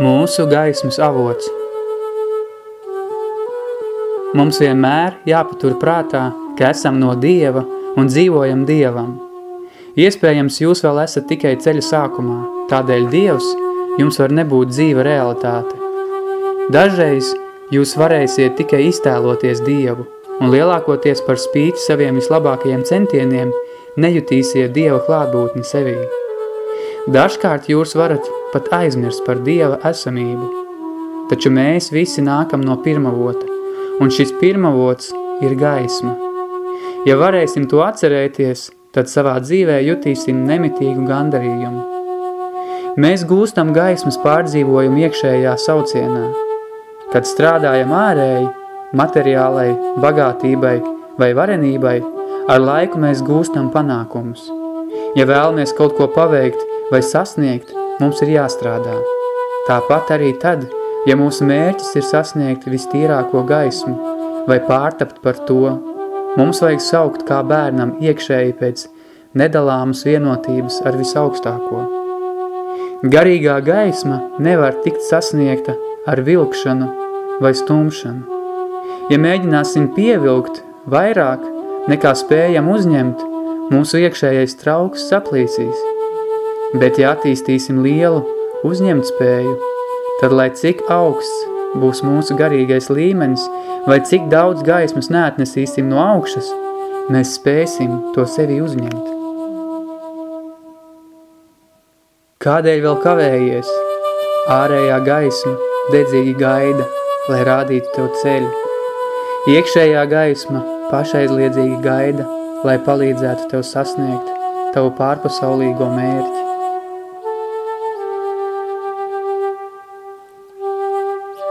Mūsu gaismas avots Mums vienmēr jāpatur prātā, ka esam no Dieva un dzīvojam Dievam. Iespējams, jūs vēl esat tikai ceļa sākumā, tādēļ Dievs jums var nebūt dzīva realitāte. Dažreiz jūs varēsiet tikai iztēloties Dievu, un lielākoties par spīti saviem vislabākajiem centieniem nejutīsiet Dieva klātbūtni sevī. Dažkārt jūs varat pat aizmirst par Dieva esamību, taču mēs visi nākam no pirmavota, un šis pirmavots ir gaisma. Ja varēsim to atcerēties, tad savā dzīvē jutīsim nemitīgu gandarījumu. Mēs gūstam gaismas pārdzīvojumu iekšējā saucienā. Kad strādājam ārēji, materiālai, bagātībai vai varenībai, ar laiku mēs gūstam panākumus. Ja vēlamies kaut ko paveikt, vai sasniegt, mums ir jāstrādā. Tāpat arī tad, ja mūsu mērķis ir sasniegt vistīrāko gaismu vai pārtapt par to, mums vajag saukt kā bērnam iekšēji pēc nedalāmas vienotības ar visaugstāko. Garīgā gaisma nevar tikt sasniegta ar vilkšanu vai stumšanu. Ja mēģināsim pievilkt vairāk nekā spējam uzņemt, mūsu iekšējais trauks saplīsīs – Bet ja attīstīsim lielu uzņemt spēju, tad lai cik augsts būs mūsu garīgais līmenis, vai cik daudz gaismas neatnesīsim no augšas, mēs spēsim to sevi uzņemt. Kādēļ vēl kavējies? Ārējā gaisma dedzīgi gaida, lai rādītu tev ceļu. Iekšējā gaisma pašaizliedzīgi gaida, lai palīdzētu tev sasniegt tavu pārpasaulīgo mērķi.